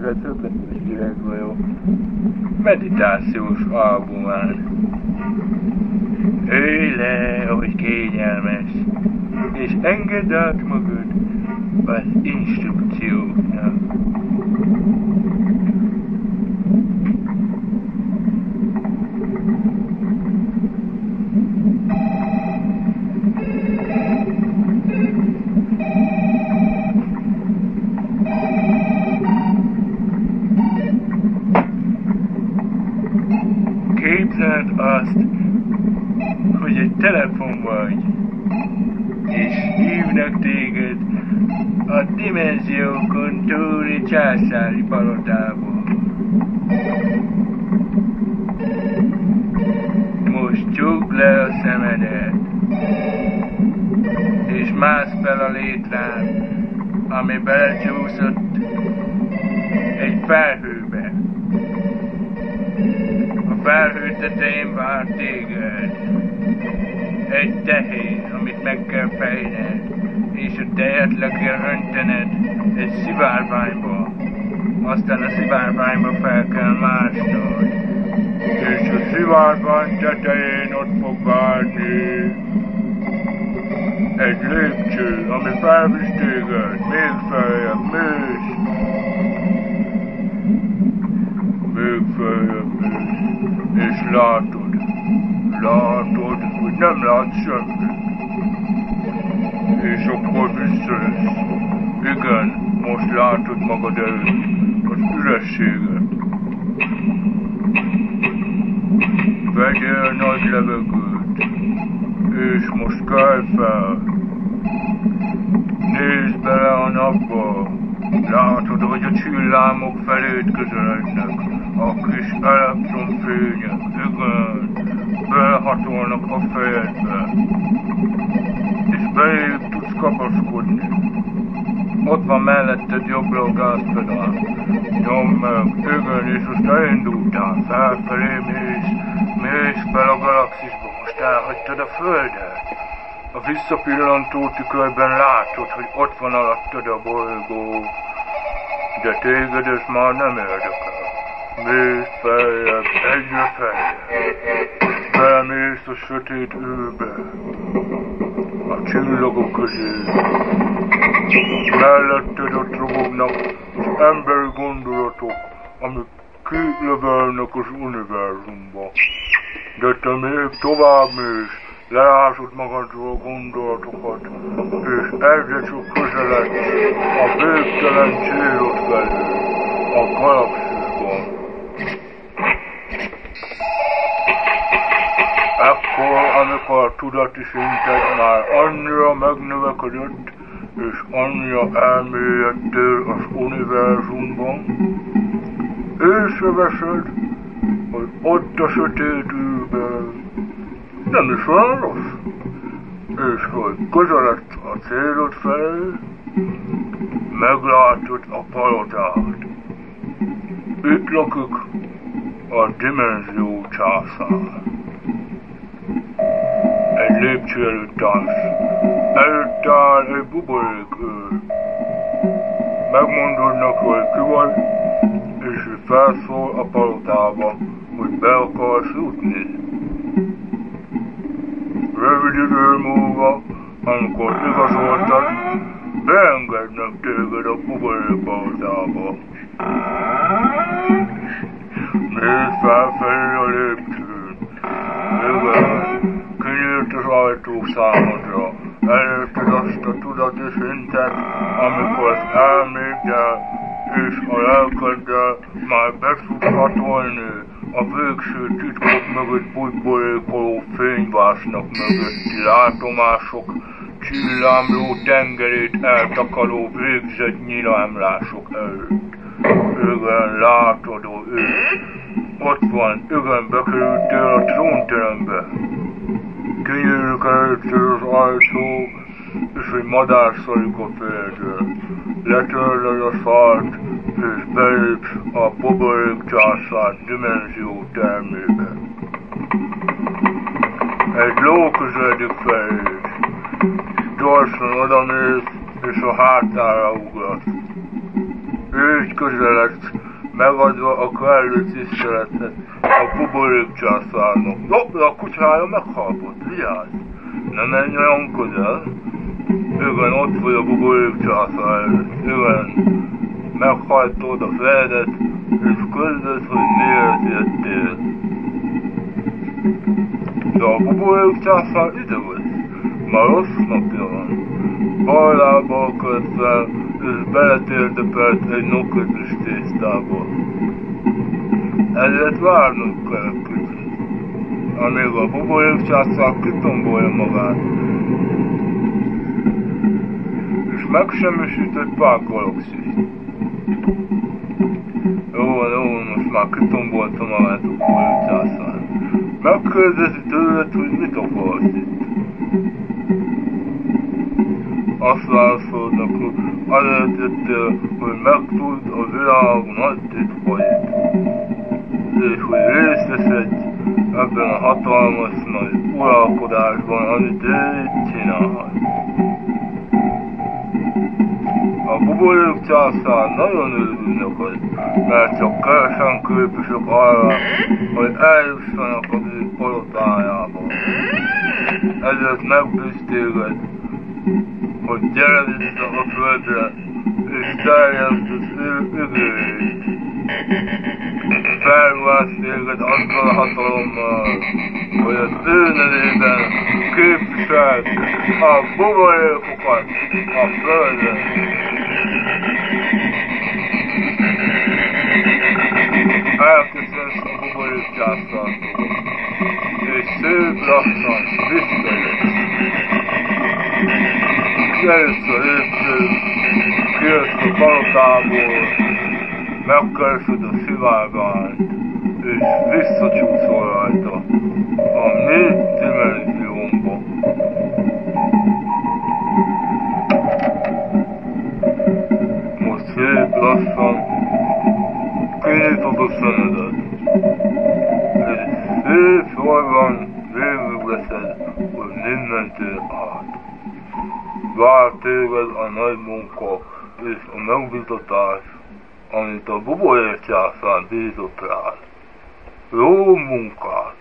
legtöbbet üveghajó meditációs albumán. Ülj le, ahogy kényelmes, és engedd át magad az instrukcióknak. Képzeld azt, hogy egy telefon vagy, és hívnak téged a dimenziókon túli császári palotából. Most csukd le a szemedet, és mász fel a létrán, ami belecsúszott egy felhőbe. A felhő tetején vár téged. Egy tehén, amit meg kell fejned, és a tejet le kell öntened egy szivárványba. Aztán a szivárványba fel kell másnod. És a szivárvány tetején ott fog várni egy lépcső, ami felvisz téged, még feljebb, mész. Még feljebb mész, és látod, látod, nem látsz semmit. És akkor visszajössz. Igen, most látod magad előtt az ürességet. Vegyél nagy levegőt, és most kelj fel. Nézd bele a napba, látod, hogy a csillámok felét közelednek, a kis elektronfények, igen, belhatolnak a fejedbe, és beléjük tudsz kapaszkodni. Ott van melletted jobbra a gázpedál. Nyomd meg, igen, és most elindultál, felfelé mész, mész fel a galaxisba, most elhagytad a Földet. A visszapillantó tükörben látod, hogy ott van alattad a bolygó, de téged ez már nem érdekel. Mész feljebb, egyre feljebb. Bemész a sötét űrbe, a csillagok közé. Melletted ott robognak az emberi gondolatok, amik kilövelnek az univerzumba. De te még tovább mész, leásod magadról a gondolatokat, és egyre csak közeledsz a végtelen célod felé, a galaxisban. Amikor tudati szinted már annyira megnövekedett, és annyira elmélyedtél az univerzumban, észreveszed, hogy ott a sötét űrben nem is olyan rossz, és hogy közeledsz a célod felé, meglátod a palotát. Itt lakik a dimenzió császár. Egy lépcső előtt állsz. Előtt áll egy buborék ő. Megmondod neki, hogy ki vagy, és felszól a palotába, hogy be akarsz jutni. Rövid idő múlva, amikor igazoltad, beengednek téged a buborék palotába. Nézd felfelé a lépcsőn. Igen, kinyílt az ajtó számodra. Elérted azt a tudati szintet, amikor az elméddel és a lelkeddel már be tudsz hatolni a végső titkok mögött bujborékoló fényvásznak mögötti látomások, csillámló tengerét eltakaró végzett nyilámlások előtt. Igen, látod őt. Ott van, igen, bekerültél a trónterembe. Kinyílik előtted az ajtó, és egy madár szarik a fejedre. Letörled a szart, és belépsz a boborék császár dimenzió termébe. Egy ló közeledik feléd. Gyorsan odamész, és a hátára ugrat. így közelett, megadva a kellő tiszteletet a buborék császárnak. Jobbra a kutyája meghaltott, vigyázz! Ne menj olyan közel! Igen, ott vagy a buborék császár Igen, meghajtod a fejedet, és között, hogy miért jöttél. De a buborék császár ide vagy. Ma rossz napja van. Hajlába kötve, és beletérdepelt egy nokkötős tésztába. Ezért várnunk kell kicsit, amíg a buborék császár kitombolja magát, és megsemmisített pákgalaxist. Jó, jó, most már kitombolta magát a buborék császár. Megkérdezi tőled, hogy mit akarsz itt azt válaszolnak, hogy jöttél, hogy megtudd a világ nagy titkait, és hogy részt veszed ebben a hatalmas nagy uralkodásban, amit ő csinál. A buborék császár nagyon örül neked, mert csak kevesen képesek arra, hogy eljussanak az ő palotájába. Ezért megbíz téged, hogy gyere vissza a földre, és terjeszt az ő ügőjét. Felruház téged azzal a hatalommal, hogy az ő nevében képviseld a buborékokat a földön. Elköszönsz a buborék császártól, és szép lassan visszajössz először először a palotából, megkeresed a szivágányt, és visszacsúszol rajta a négy dimenziómba. Most szép lassan kinyitod a szemedet, és szép sorban végigveszed, hogy mentél át vár téged a nagy munka és a megbizatás, amit a buborék császár bízott rád. Jó munkát!